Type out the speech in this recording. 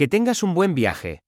Que tengas un buen viaje.